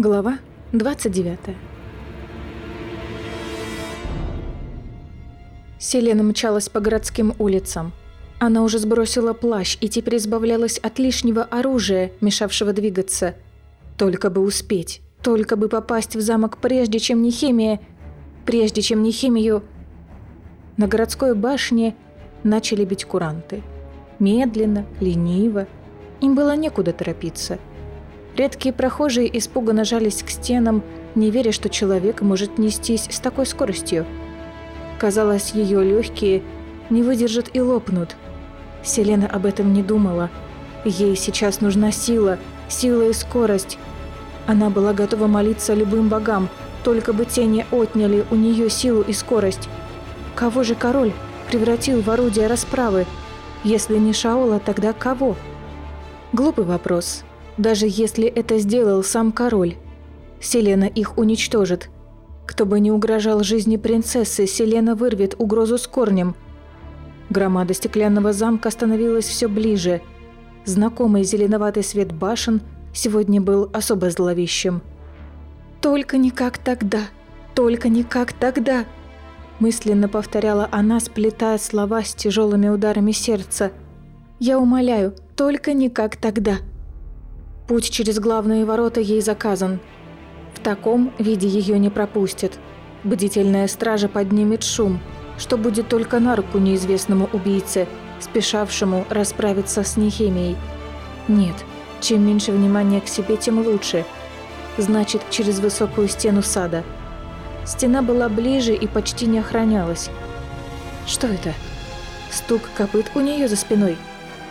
Глава 29 Селена мчалась по городским улицам. Она уже сбросила плащ и теперь избавлялась от лишнего оружия, мешавшего двигаться. Только бы успеть, только бы попасть в замок прежде, чем Нехемия... Прежде, чем Нехемию... На городской башне начали бить куранты. Медленно, лениво. Им было некуда торопиться – Редкие прохожие испуганно жались к стенам, не веря, что человек может нестись с такой скоростью. Казалось, ее легкие не выдержат и лопнут. Селена об этом не думала. Ей сейчас нужна сила, сила и скорость. Она была готова молиться любым богам, только бы те не отняли у нее силу и скорость. Кого же король превратил в орудие расправы? Если не Шаола, тогда кого? Глупый вопрос, даже если это сделал сам король. Селена их уничтожит. Кто бы ни угрожал жизни принцессы, Селена вырвет угрозу с корнем. Громада стеклянного замка становилась все ближе. Знакомый зеленоватый свет башен сегодня был особо зловещим. «Только не как тогда! Только не как тогда!» Мысленно повторяла она, сплетая слова с тяжелыми ударами сердца. «Я умоляю, только не как тогда!» Путь через главные ворота ей заказан. В таком виде ее не пропустят. Бдительная стража поднимет шум, что будет только на руку неизвестному убийце, спешавшему расправиться с Нехемией. Нет, чем меньше внимания к себе, тем лучше. Значит, через высокую стену сада. Стена была ближе и почти не охранялась. Что это? Стук копыт у нее за спиной.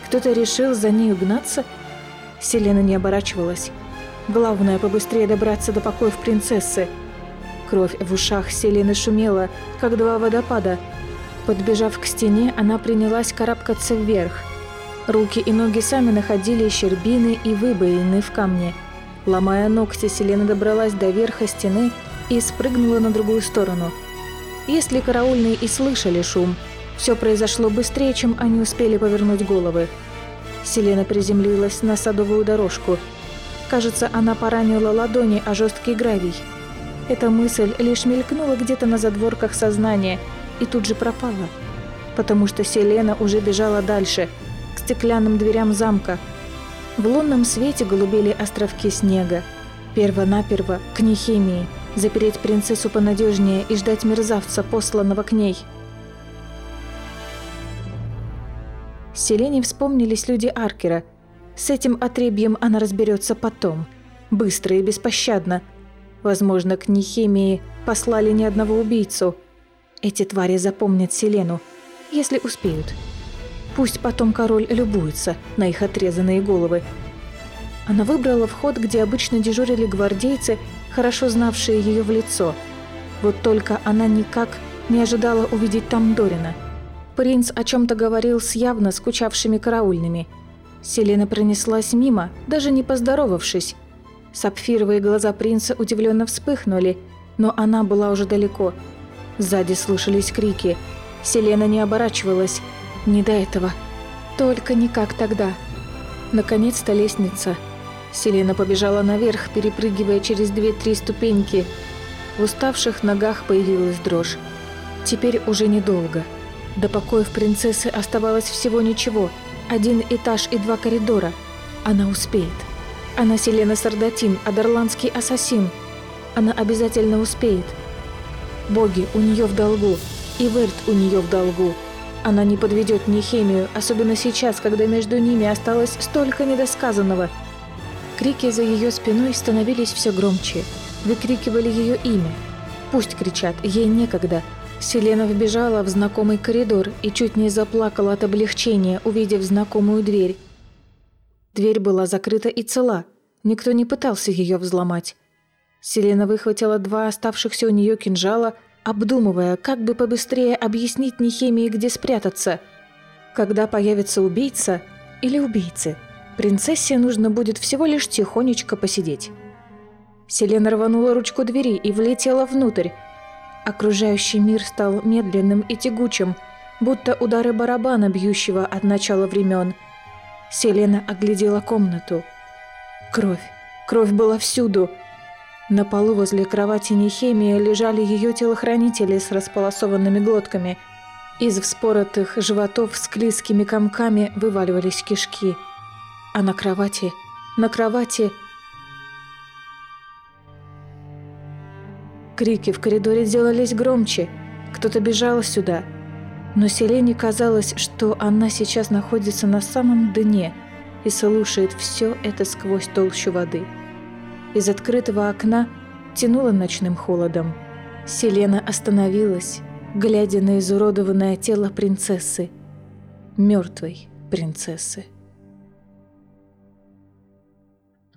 Кто-то решил за ней угнаться – Селена не оборачивалась. Главное, побыстрее добраться до покоев принцессы. Кровь в ушах Селены шумела, как два водопада. Подбежав к стене, она принялась карабкаться вверх. Руки и ноги сами находили щербины и выбоины в камне. Ломая ногти, Селена добралась до верха стены и спрыгнула на другую сторону. Если караульные и слышали шум, все произошло быстрее, чем они успели повернуть головы. Селена приземлилась на садовую дорожку. Кажется, она поранила ладони о жесткий гравий. Эта мысль лишь мелькнула где-то на задворках сознания и тут же пропала. Потому что Селена уже бежала дальше, к стеклянным дверям замка. В лунном свете голубели островки снега. Перво-наперво к Нехемии, запереть принцессу понадежнее и ждать мерзавца, посланного к ней – Селене вспомнились люди Аркера. С этим отребьем она разберется потом. Быстро и беспощадно. Возможно, к Нехемии послали ни одного убийцу. Эти твари запомнят Селену, если успеют. Пусть потом король любуется на их отрезанные головы. Она выбрала вход, где обычно дежурили гвардейцы, хорошо знавшие ее в лицо. Вот только она никак не ожидала увидеть там Дорина – Принц о чем-то говорил с явно скучавшими караульными. Селена пронеслась мимо, даже не поздоровавшись. Сапфировые глаза принца удивленно вспыхнули, но она была уже далеко. Сзади слышались крики. Селена не оборачивалась. Не до этого. Только не как тогда. Наконец-то лестница. Селена побежала наверх, перепрыгивая через две-три ступеньки. В уставших ногах появилась дрожь. Теперь уже недолго. До покоев принцессы оставалось всего ничего. Один этаж и два коридора. Она успеет. Она Селена Сардатин, адерландский ассасин. Она обязательно успеет. Боги у нее в долгу. И Верт у нее в долгу. Она не подведет ни химию, особенно сейчас, когда между ними осталось столько недосказанного. Крики за ее спиной становились все громче. Выкрикивали ее имя. Пусть кричат, ей некогда – Селена вбежала в знакомый коридор и чуть не заплакала от облегчения, увидев знакомую дверь. Дверь была закрыта и цела. Никто не пытался ее взломать. Селена выхватила два оставшихся у нее кинжала, обдумывая, как бы побыстрее объяснить Нехемии, где спрятаться. Когда появится убийца или убийцы, принцессе нужно будет всего лишь тихонечко посидеть. Селена рванула ручку двери и влетела внутрь, Окружающий мир стал медленным и тягучим, будто удары барабана, бьющего от начала времен. Селена оглядела комнату. Кровь. Кровь была всюду. На полу возле кровати Нехемии лежали ее телохранители с располосованными глотками. Из вспоротых животов с клизкими комками вываливались кишки. А на кровати, на кровати... Крики в коридоре делались громче. Кто-то бежал сюда. Но Селене казалось, что она сейчас находится на самом дне и слушает все это сквозь толщу воды. Из открытого окна тянуло ночным холодом. Селена остановилась, глядя на изуродованное тело принцессы, мертвой принцессы.